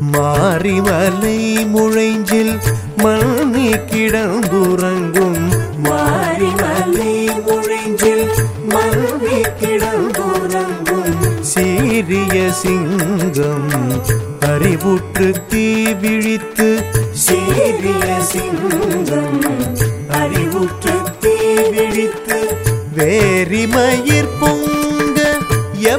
منی کاری مل مل مرگ سروک تیت سروک تیت میر پوند یو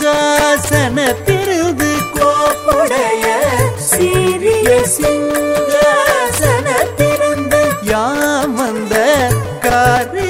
سا سن تردی سا سنگ